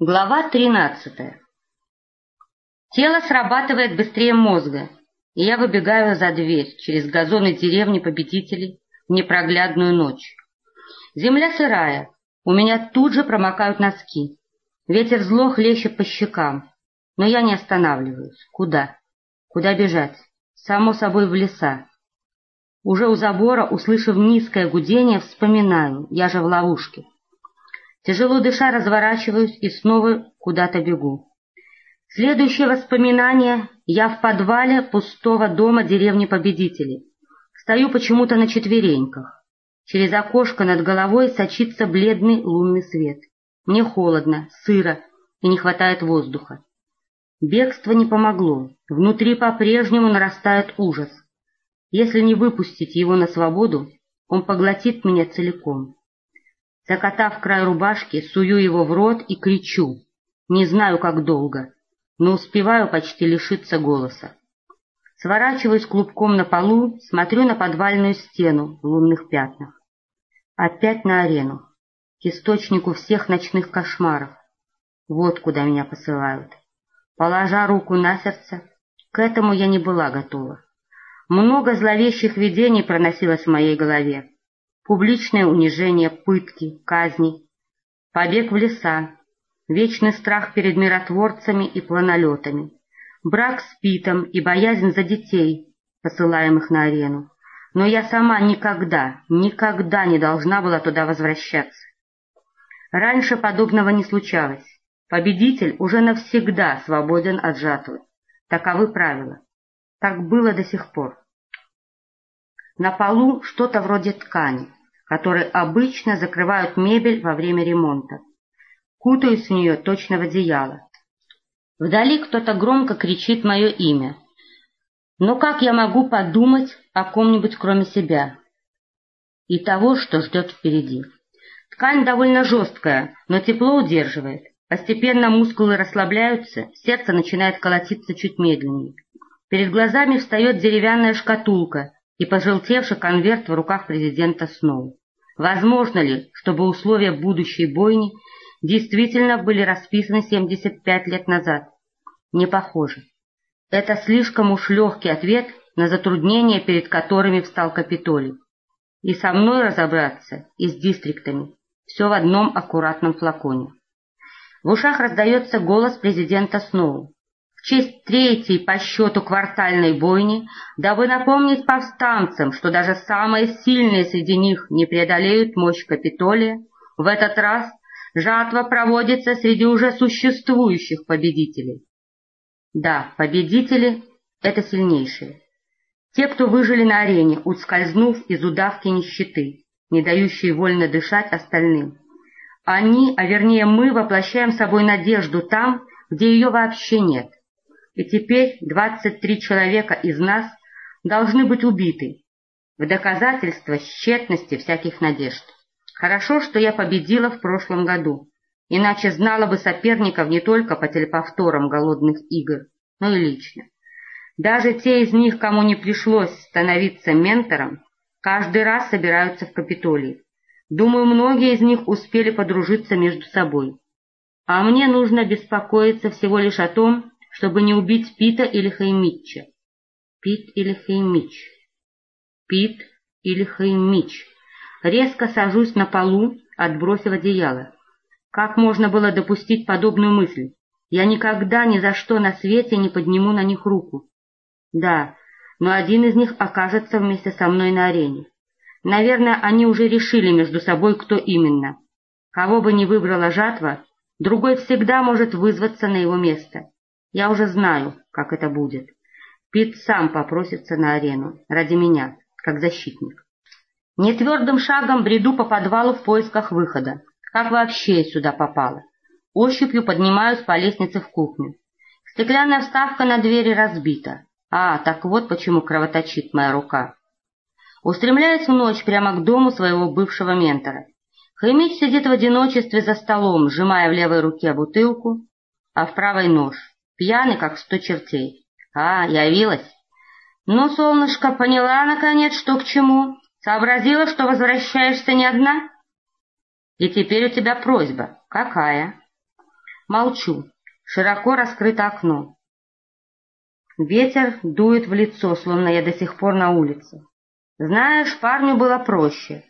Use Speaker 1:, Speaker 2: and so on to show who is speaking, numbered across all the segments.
Speaker 1: Глава 13. Тело срабатывает быстрее мозга, и я выбегаю за дверь через газоны деревни победителей в непроглядную ночь. Земля сырая, у меня тут же промокают носки. Ветер зло хлещет по щекам, но я не останавливаюсь. Куда? Куда бежать? Само собой в леса. Уже у забора, услышав низкое гудение, вспоминаю, я же в ловушке. Тяжело дыша, разворачиваюсь и снова куда-то бегу. Следующее воспоминание — я в подвале пустого дома деревни Победителей. Стою почему-то на четвереньках. Через окошко над головой сочится бледный лунный свет. Мне холодно, сыро и не хватает воздуха. Бегство не помогло. Внутри по-прежнему нарастает ужас. Если не выпустить его на свободу, он поглотит меня целиком. Закатав край рубашки, сую его в рот и кричу. Не знаю, как долго, но успеваю почти лишиться голоса. Сворачиваюсь клубком на полу, смотрю на подвальную стену в лунных пятнах. Опять на арену, к источнику всех ночных кошмаров. Вот куда меня посылают. Положа руку на сердце, к этому я не была готова. Много зловещих видений проносилось в моей голове публичное унижение, пытки, казни, побег в леса, вечный страх перед миротворцами и планолетами, брак с Питом и боязнь за детей, посылаемых на арену. Но я сама никогда, никогда не должна была туда возвращаться. Раньше подобного не случалось. Победитель уже навсегда свободен от жатвы. Таковы правила. Так было до сих пор. На полу что-то вроде ткани которые обычно закрывают мебель во время ремонта. Кутаюсь в нее точно в одеяло. Вдали кто-то громко кричит мое имя. Но как я могу подумать о ком-нибудь кроме себя и того, что ждет впереди? Ткань довольно жесткая, но тепло удерживает. Постепенно мускулы расслабляются, сердце начинает колотиться чуть медленнее. Перед глазами встает деревянная шкатулка и пожелтевший конверт в руках президента Сноу. Возможно ли, чтобы условия будущей бойни действительно были расписаны 75 лет назад? Не похоже. Это слишком уж легкий ответ на затруднения, перед которыми встал Капитолий. И со мной разобраться, и с дистриктами. Все в одном аккуратном флаконе. В ушах раздается голос президента Сноу честь третьей по счету квартальной бойни, дабы напомнить повстанцам, что даже самые сильные среди них не преодолеют мощь Капитолия, в этот раз жатва проводится среди уже существующих победителей. Да, победители — это сильнейшие. Те, кто выжили на арене, ускользнув из удавки нищеты, не дающие вольно дышать остальным. Они, а вернее мы, воплощаем собой надежду там, где ее вообще нет. И теперь 23 человека из нас должны быть убиты в доказательство тщетности всяких надежд. Хорошо, что я победила в прошлом году, иначе знала бы соперников не только по телеповторам голодных игр, но и лично. Даже те из них, кому не пришлось становиться ментором, каждый раз собираются в Капитолии. Думаю, многие из них успели подружиться между собой. А мне нужно беспокоиться всего лишь о том, чтобы не убить Пита или Хаймича. Пит или Хаймич. Пит или Хаймич. Резко сажусь на полу, отбросив одеяло. Как можно было допустить подобную мысль? Я никогда ни за что на свете не подниму на них руку. Да, но один из них окажется вместе со мной на арене. Наверное, они уже решили между собой, кто именно. Кого бы ни выбрала жатва, другой всегда может вызваться на его место. Я уже знаю, как это будет. Пит сам попросится на арену, ради меня, как защитник. Нетвердым шагом бреду по подвалу в поисках выхода. Как вообще сюда попало? Ощупью поднимаюсь по лестнице в кухню. Стеклянная вставка на двери разбита. А, так вот почему кровоточит моя рука. Устремляюсь в ночь прямо к дому своего бывшего ментора. Хаймич сидит в одиночестве за столом, сжимая в левой руке бутылку, а в правой нож пьяный, как сто чертей. А, явилась. Ну, солнышко, поняла, наконец, что к чему? Сообразила, что возвращаешься не одна? И теперь у тебя просьба. Какая? Молчу. Широко раскрыто окно. Ветер дует в лицо, словно я до сих пор на улице. Знаешь, парню было проще.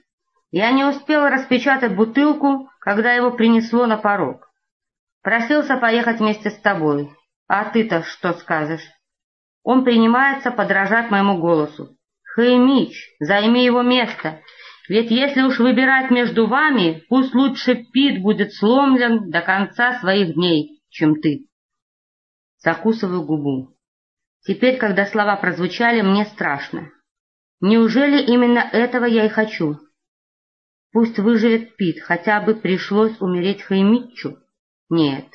Speaker 1: Я не успела распечатать бутылку, когда его принесло на порог. Просился поехать вместе с тобой. А ты-то что скажешь? Он принимается подражать моему голосу. Хаймич, займи его место. Ведь если уж выбирать между вами, пусть лучше Пит будет сломлен до конца своих дней, чем ты. Закусываю губу. Теперь, когда слова прозвучали, мне страшно. Неужели именно этого я и хочу? Пусть выживет Пит, хотя бы пришлось умереть Хаймитчу. Нет.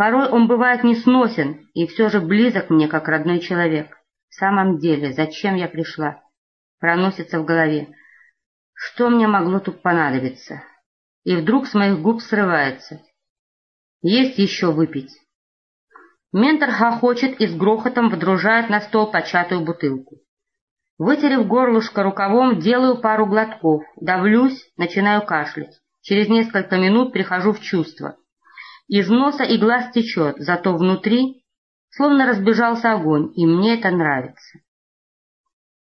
Speaker 1: Порой он бывает несносен и все же близок мне, как родной человек. В самом деле, зачем я пришла? Проносится в голове. Что мне могло тут понадобиться? И вдруг с моих губ срывается. Есть еще выпить. Ментор хохочет и с грохотом вдружает на стол початую бутылку. Вытерев горлышко рукавом, делаю пару глотков, давлюсь, начинаю кашлять. Через несколько минут прихожу в чувство. Из носа и глаз течет, зато внутри словно разбежался огонь, и мне это нравится.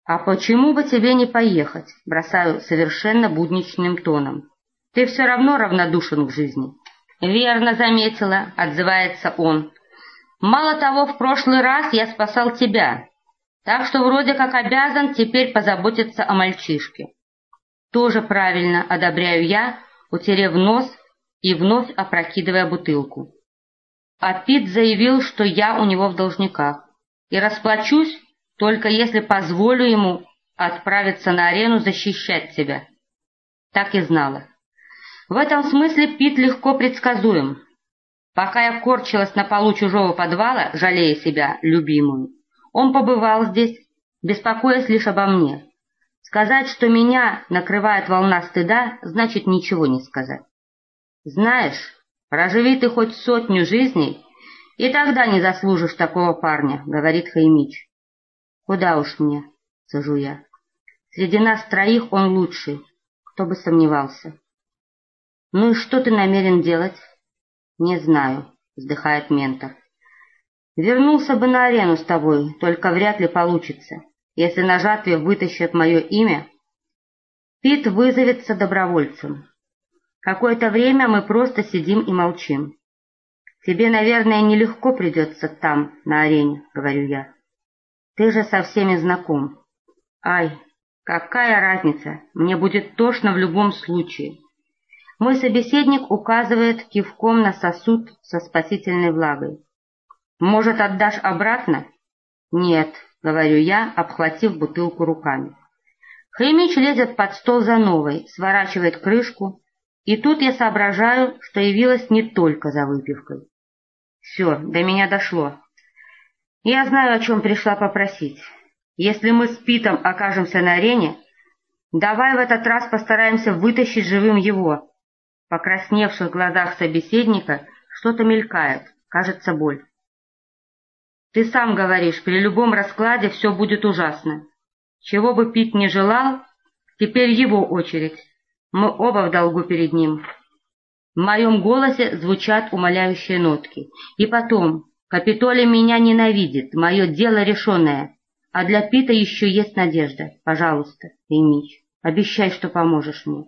Speaker 1: «А почему бы тебе не поехать?» — бросаю совершенно будничным тоном. «Ты все равно равнодушен к жизни». «Верно заметила», — отзывается он. «Мало того, в прошлый раз я спасал тебя, так что вроде как обязан теперь позаботиться о мальчишке». «Тоже правильно», — одобряю я, утерев нос и вновь опрокидывая бутылку. А Пит заявил, что я у него в должниках, и расплачусь, только если позволю ему отправиться на арену защищать тебя. Так и знала. В этом смысле Пит легко предсказуем. Пока я корчилась на полу чужого подвала, жалея себя, любимую, он побывал здесь, беспокоясь лишь обо мне. Сказать, что меня накрывает волна стыда, значит ничего не сказать. Знаешь, проживи ты хоть сотню жизней, и тогда не заслужишь такого парня, — говорит Хаймич. Куда уж мне, — сажу я. Среди нас троих он лучший, кто бы сомневался. Ну и что ты намерен делать? Не знаю, — вздыхает ментор. Вернулся бы на арену с тобой, только вряд ли получится. Если на жатве вытащат мое имя, Пит вызовется добровольцем. Какое-то время мы просто сидим и молчим. Тебе, наверное, нелегко придется там, на арене, говорю я. Ты же со всеми знаком. Ай, какая разница, мне будет тошно в любом случае. Мой собеседник указывает кивком на сосуд со спасительной влагой. Может, отдашь обратно? Нет, говорю я, обхватив бутылку руками. Хремич лезет под стол за новой, сворачивает крышку, и тут я соображаю, что явилась не только за выпивкой. Все, до меня дошло. Я знаю, о чем пришла попросить. Если мы с Питом окажемся на арене, давай в этот раз постараемся вытащить живым его. В покрасневших глазах собеседника что-то мелькает, кажется, боль. Ты сам говоришь, при любом раскладе все будет ужасно. Чего бы Пит не желал, теперь его очередь. Мы оба в долгу перед ним. В моем голосе звучат умоляющие нотки. И потом, Капитолий меня ненавидит, мое дело решенное. А для Пита еще есть надежда. Пожалуйста, Эмич, обещай, что поможешь мне.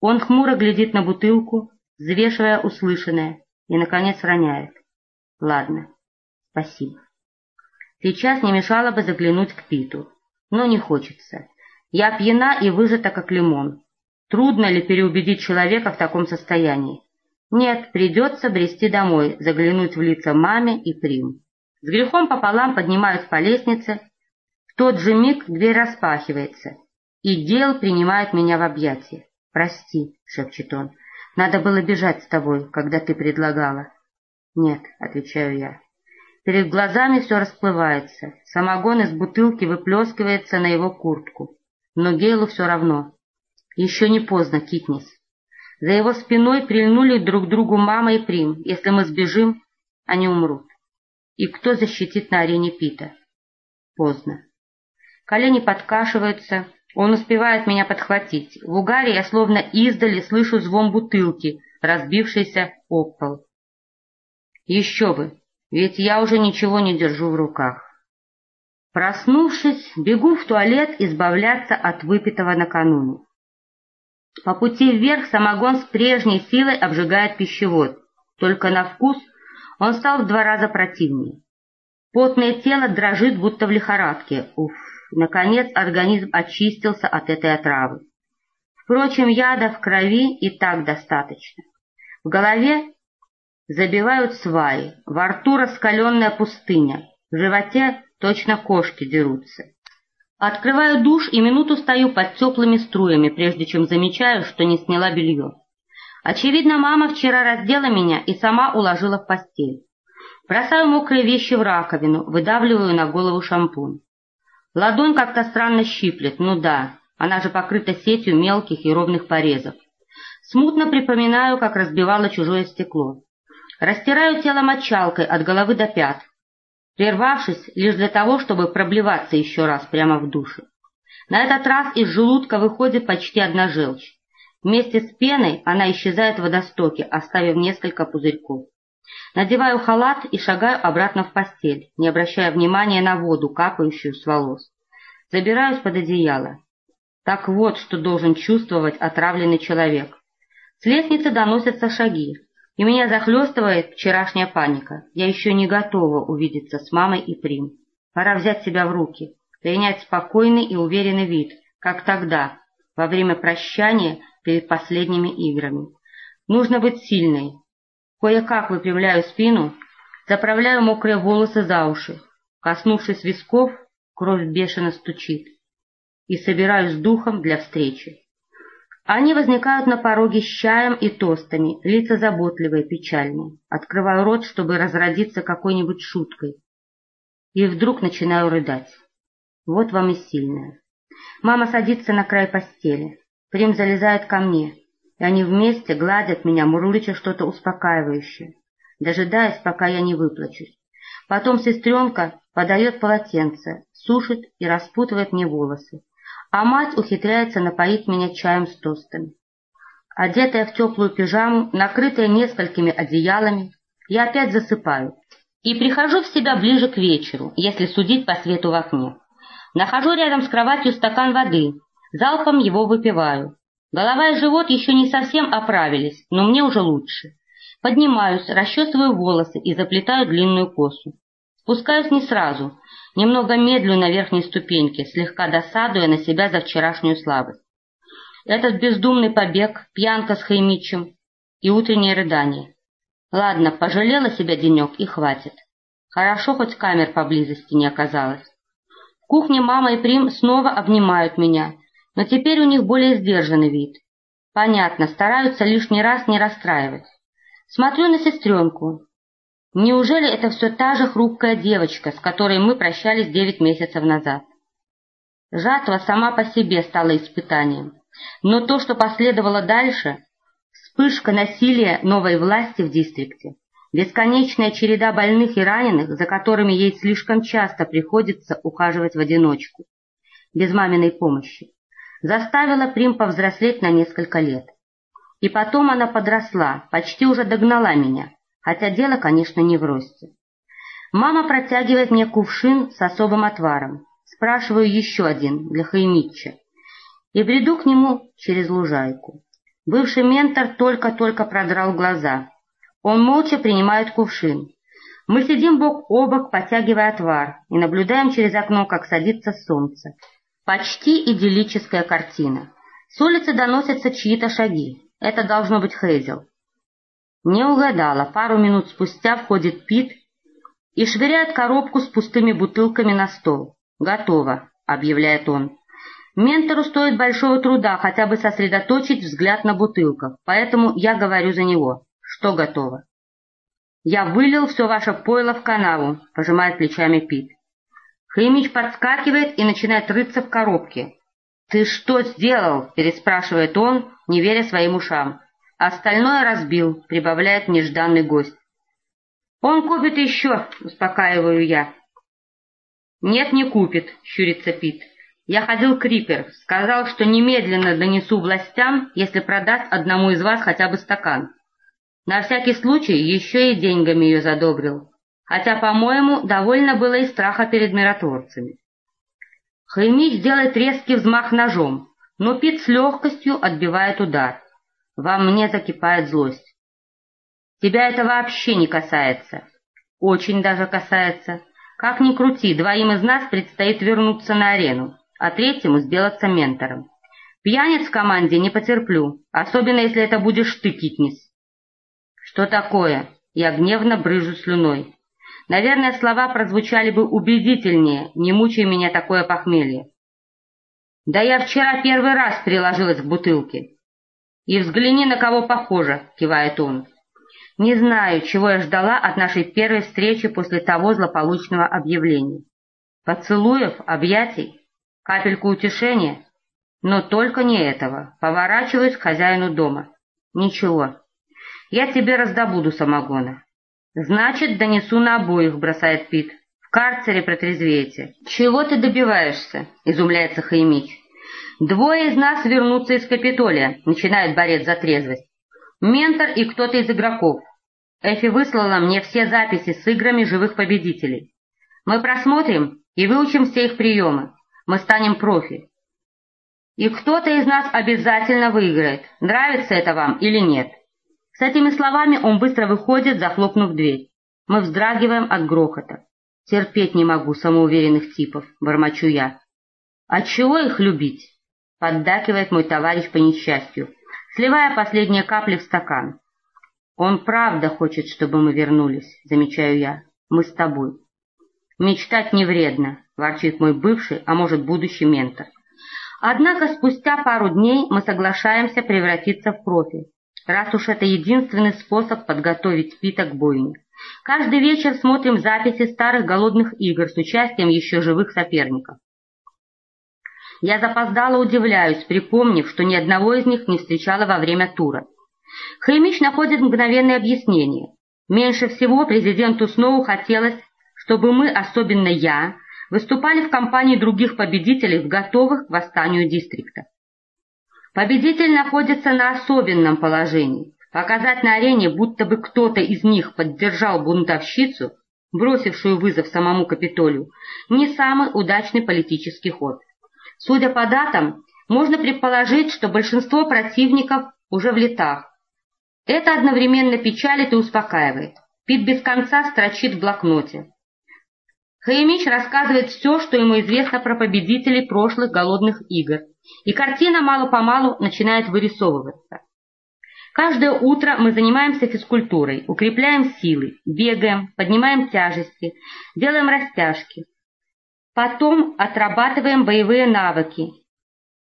Speaker 1: Он хмуро глядит на бутылку, взвешивая услышанное, и, наконец, роняет. Ладно, спасибо. Сейчас не мешало бы заглянуть к Питу, но не хочется. Я пьяна и выжата, как лимон. Трудно ли переубедить человека в таком состоянии? Нет, придется брести домой, заглянуть в лица маме и Прим. С грехом пополам поднимаюсь по лестнице. В тот же миг дверь распахивается, и Дел принимает меня в объятия. «Прости», — шепчет он, — «надо было бежать с тобой, когда ты предлагала». «Нет», — отвечаю я. Перед глазами все расплывается, самогон из бутылки выплескивается на его куртку. Но Гейлу все равно. Еще не поздно, Китнис. За его спиной прильнули друг другу мама и Прим. Если мы сбежим, они умрут. И кто защитит на арене Пита? Поздно. Колени подкашиваются, он успевает меня подхватить. В угаре я словно издали слышу звон бутылки, разбившейся об пол. Еще бы, ведь я уже ничего не держу в руках. Проснувшись, бегу в туалет избавляться от выпитого накануне. По пути вверх самогон с прежней силой обжигает пищевод, только на вкус он стал в два раза противнее. Потное тело дрожит, будто в лихорадке. Уф, наконец организм очистился от этой отравы. Впрочем, яда в крови и так достаточно. В голове забивают сваи, во рту раскаленная пустыня, в животе точно кошки дерутся. Открываю душ и минуту стою под теплыми струями, прежде чем замечаю, что не сняла белье. Очевидно, мама вчера раздела меня и сама уложила в постель. Бросаю мокрые вещи в раковину, выдавливаю на голову шампунь. Ладонь как-то странно щиплет, ну да, она же покрыта сетью мелких и ровных порезов. Смутно припоминаю, как разбивала чужое стекло. Растираю тело мочалкой от головы до пят, прервавшись лишь для того, чтобы проблеваться еще раз прямо в душе. На этот раз из желудка выходит почти одна желчь. Вместе с пеной она исчезает в водостоке, оставив несколько пузырьков. Надеваю халат и шагаю обратно в постель, не обращая внимания на воду, капающую с волос. Забираюсь под одеяло. Так вот, что должен чувствовать отравленный человек. С лестницы доносятся шаги, и меня захлестывает вчерашняя паника. Я еще не готова увидеться с мамой и Прим. Пора взять себя в руки, принять спокойный и уверенный вид, как тогда, во время прощания перед последними играми. Нужно быть сильной. Кое-как выпрямляю спину, заправляю мокрые волосы за уши. Коснувшись висков, кровь бешено стучит. И собираюсь духом для встречи. Они возникают на пороге с чаем и тостами, лица заботливые, печальные. Открываю рот, чтобы разродиться какой-нибудь шуткой. И вдруг начинаю рыдать. Вот вам и сильная. Мама садится на край постели. Прим залезает ко мне, и они вместе гладят меня, мурлыча что-то успокаивающее, дожидаясь, пока я не выплачусь. Потом сестренка подает полотенце, сушит и распутывает мне волосы а мать ухитряется напоить меня чаем с тостами. Одетая в теплую пижаму, накрытая несколькими одеялами, я опять засыпаю и прихожу в себя ближе к вечеру, если судить по свету в окне. Нахожу рядом с кроватью стакан воды, залпом его выпиваю. Голова и живот еще не совсем оправились, но мне уже лучше. Поднимаюсь, расчесываю волосы и заплетаю длинную косу. Спускаюсь не сразу, Немного медлю на верхней ступеньке, слегка досадуя на себя за вчерашнюю слабость. Этот бездумный побег, пьянка с Хаймичем и утреннее рыдание. Ладно, пожалела себя денек и хватит. Хорошо, хоть камер поблизости не оказалось. В кухне мама и Прим снова обнимают меня, но теперь у них более сдержанный вид. Понятно, стараются лишний раз не расстраивать. Смотрю на сестренку. Неужели это все та же хрупкая девочка, с которой мы прощались девять месяцев назад? Жатва сама по себе стала испытанием, но то, что последовало дальше, вспышка насилия новой власти в дистрикте, бесконечная череда больных и раненых, за которыми ей слишком часто приходится ухаживать в одиночку, без маминой помощи, заставила Прим повзрослеть на несколько лет. И потом она подросла, почти уже догнала меня, хотя дело, конечно, не в росте. Мама протягивает мне кувшин с особым отваром. Спрашиваю еще один для Хаймитча. И бреду к нему через лужайку. Бывший ментор только-только продрал глаза. Он молча принимает кувшин. Мы сидим бок о бок, потягивая отвар, и наблюдаем через окно, как садится солнце. Почти идиллическая картина. С улицы доносятся чьи-то шаги. Это должно быть Хейзел. Не угадала. Пару минут спустя входит Пит и швыряет коробку с пустыми бутылками на стол. «Готово», — объявляет он. Ментору стоит большого труда хотя бы сосредоточить взгляд на бутылках, поэтому я говорю за него. Что готово? «Я вылил все ваше пойло в канаву», — пожимает плечами Пит. Хаймич подскакивает и начинает рыться в коробке. «Ты что сделал?» — переспрашивает он, не веря своим ушам. Остальное разбил, прибавляет нежданный гость. Он купит еще, успокаиваю я. Нет, не купит, щурится Пит. Я ходил к Рипер, сказал, что немедленно донесу властям, если продаст одному из вас хотя бы стакан. На всякий случай еще и деньгами ее задобрил, хотя, по-моему, довольно было и страха перед миротворцами. Хаймич делает резкий взмах ножом, но Пит с легкостью отбивает удар. Во мне закипает злость. Тебя это вообще не касается. Очень даже касается. Как ни крути, двоим из нас предстоит вернуться на арену, а третьему сделаться ментором. Пьяниц в команде не потерплю, особенно если это будешь ты, Китнис. Что такое? Я гневно брыжу слюной. Наверное, слова прозвучали бы убедительнее, не мучай меня такое похмелье. Да я вчера первый раз приложилась к бутылке. И взгляни, на кого похоже, кивает он. Не знаю, чего я ждала от нашей первой встречи после того злополучного объявления. Поцелуев, объятий, капельку утешения. Но только не этого. Поворачиваюсь к хозяину дома. Ничего. Я тебе раздобуду самогона. Значит, донесу на обоих, бросает Пит. В карцере протрезвеете. Чего ты добиваешься? Изумляется Хаймич. Двое из нас вернутся из Капитолия, начинает борец за трезвость. Ментор и кто-то из игроков. Эфи выслала мне все записи с играми живых победителей. Мы просмотрим и выучим все их приемы. Мы станем профи. И кто-то из нас обязательно выиграет, нравится это вам или нет. С этими словами он быстро выходит, захлопнув дверь. Мы вздрагиваем от грохота. Терпеть не могу самоуверенных типов, бормочу я. А чего их любить? Поддакивает мой товарищ по несчастью, сливая последние капли в стакан. Он правда хочет, чтобы мы вернулись, замечаю я. Мы с тобой. Мечтать не вредно, ворчит мой бывший, а может будущий ментор. Однако спустя пару дней мы соглашаемся превратиться в профи, раз уж это единственный способ подготовить Пита к. Каждый вечер смотрим записи старых голодных игр с участием еще живых соперников. Я запоздало удивляюсь, припомнив, что ни одного из них не встречала во время тура. Хаймич находит мгновенное объяснение. Меньше всего президенту Сноу хотелось, чтобы мы, особенно я, выступали в компании других победителей готовых к восстанию дистрикта. Победитель находится на особенном положении. Показать на арене, будто бы кто-то из них поддержал бунтовщицу, бросившую вызов самому Капитолию, не самый удачный политический ход. Судя по датам, можно предположить, что большинство противников уже в летах. Это одновременно печалит и успокаивает. Пит без конца строчит в блокноте. Хаимич рассказывает все, что ему известно про победителей прошлых голодных игр, и картина мало-помалу начинает вырисовываться. Каждое утро мы занимаемся физкультурой, укрепляем силы, бегаем, поднимаем тяжести, делаем растяжки. Потом отрабатываем боевые навыки,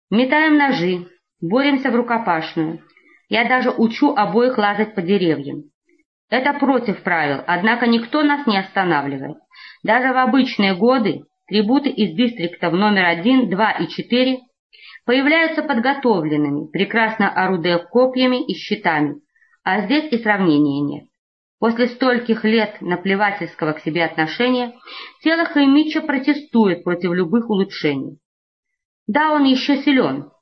Speaker 1: метаем ножи, боремся в рукопашную. Я даже учу обоих лазать по деревьям. Это против правил, однако никто нас не останавливает. Даже в обычные годы трибуты из дистриктов номер 1, 2 и 4 появляются подготовленными, прекрасно орудуя копьями и щитами, а здесь и сравнения нет. После стольких лет наплевательского к себе отношения тело Хаймича протестует против любых улучшений. Да, он еще силен,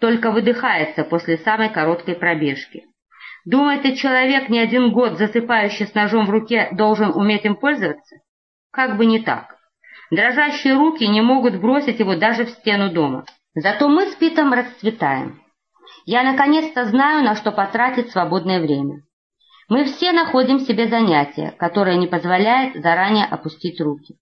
Speaker 1: только выдыхается после самой короткой пробежки. Думаете, человек не один год, засыпающий с ножом в руке, должен уметь им пользоваться? Как бы не так. Дрожащие руки не могут бросить его даже в стену дома. Зато мы с Питом расцветаем. Я наконец-то знаю, на что потратить свободное время. Мы все находим себе занятие, которое не позволяет заранее опустить руки.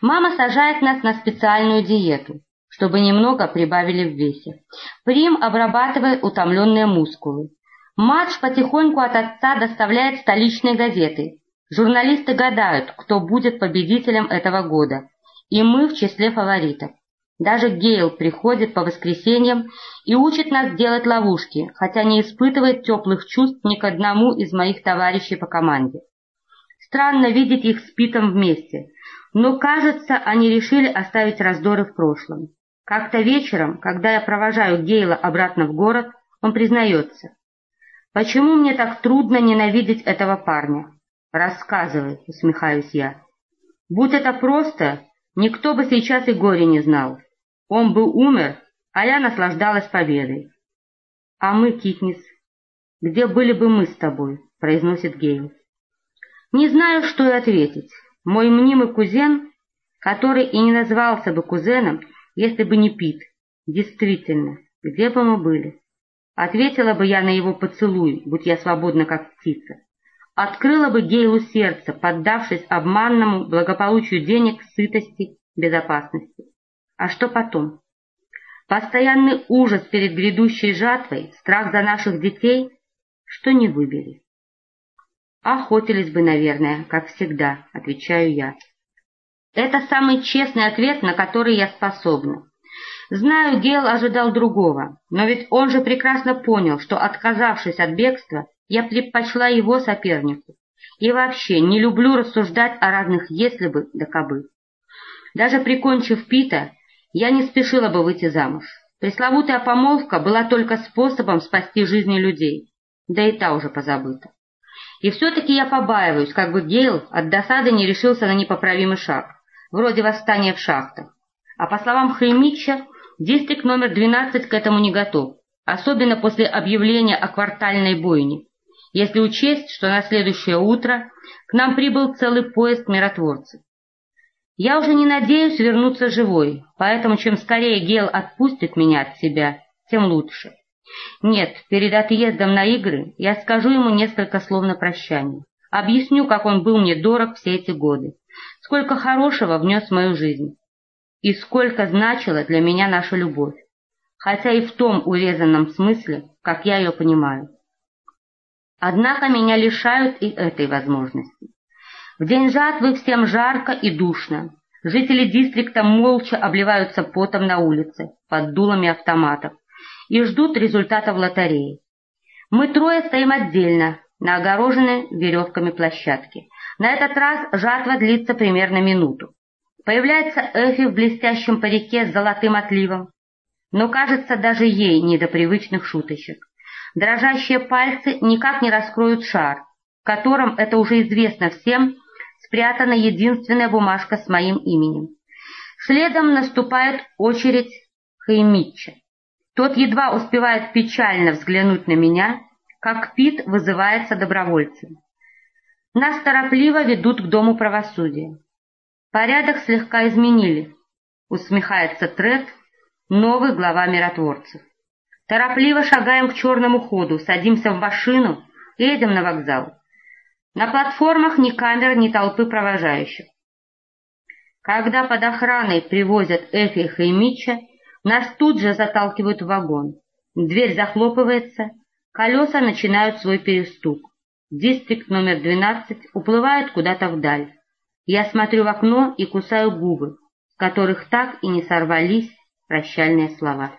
Speaker 1: Мама сажает нас на специальную диету, чтобы немного прибавили в весе. Прим обрабатывает утомленные мускулы. Матч потихоньку от отца доставляет столичные газеты. Журналисты гадают, кто будет победителем этого года, и мы в числе фаворитов. Даже Гейл приходит по воскресеньям и учит нас делать ловушки, хотя не испытывает теплых чувств ни к одному из моих товарищей по команде. Странно видеть их с Питом вместе, но, кажется, они решили оставить раздоры в прошлом. Как-то вечером, когда я провожаю Гейла обратно в город, он признается. Почему мне так трудно ненавидеть этого парня? Рассказывай, усмехаюсь я. Будь это просто, никто бы сейчас и горе не знал. Он бы умер, а я наслаждалась победой. А мы, Китнис, где были бы мы с тобой?» — произносит Гейл. Не знаю, что и ответить. Мой мнимый кузен, который и не назвался бы кузеном, если бы не Пит, действительно, где бы мы были? Ответила бы я на его поцелуй, будь я свободна, как птица. Открыла бы Гейлу сердце, поддавшись обманному благополучию денег, сытости, безопасности. А что потом? Постоянный ужас перед грядущей жатвой, страх за наших детей, что не выбери. Охотились бы, наверное, как всегда, отвечаю я. Это самый честный ответ, на который я способна. Знаю, Гел ожидал другого, но ведь он же прекрасно понял, что, отказавшись от бегства, я предпочла его сопернику. И вообще не люблю рассуждать о разных «если бы» да «кабы». Даже прикончив Пита, я не спешила бы выйти замуж. Пресловутая помолвка была только способом спасти жизни людей, да и та уже позабыта. И все-таки я побаиваюсь, как бы Гейл от досады не решился на непоправимый шаг, вроде восстания в шахтах. А по словам Хаймича, дистрикт номер 12 к этому не готов, особенно после объявления о квартальной бойне, если учесть, что на следующее утро к нам прибыл целый поезд миротворцев. Я уже не надеюсь вернуться живой, поэтому чем скорее Гел отпустит меня от себя, тем лучше. Нет, перед отъездом на игры я скажу ему несколько слов на прощание. Объясню, как он был мне дорог все эти годы, сколько хорошего внес в мою жизнь и сколько значила для меня наша любовь, хотя и в том урезанном смысле, как я ее понимаю. Однако меня лишают и этой возможности. В день жатвы всем жарко и душно. Жители дистрикта молча обливаются потом на улице, под дулами автоматов и ждут результатов лотереи. Мы трое стоим отдельно, на огороженной веревками площадке. На этот раз жатва длится примерно минуту. Появляется Эфи в блестящем парике с золотым отливом, но кажется даже ей не до привычных шуточек. Дрожащие пальцы никак не раскроют шар, в котором, это уже известно всем, спрятана единственная бумажка с моим именем. Следом наступает очередь Хаймитча. Тот едва успевает печально взглянуть на меня, как Пит вызывается добровольцем. Нас торопливо ведут к Дому правосудия. Порядок слегка изменили, усмехается Тред, новый глава миротворцев. Торопливо шагаем к черному ходу, садимся в машину и едем на вокзал. На платформах ни камер, ни толпы провожающих. Когда под охраной привозят Эфиха и Митча, нас тут же заталкивают в вагон. Дверь захлопывается, колеса начинают свой перестук. Дистрикт номер 12 уплывает куда-то вдаль. Я смотрю в окно и кусаю губы, с которых так и не сорвались прощальные слова.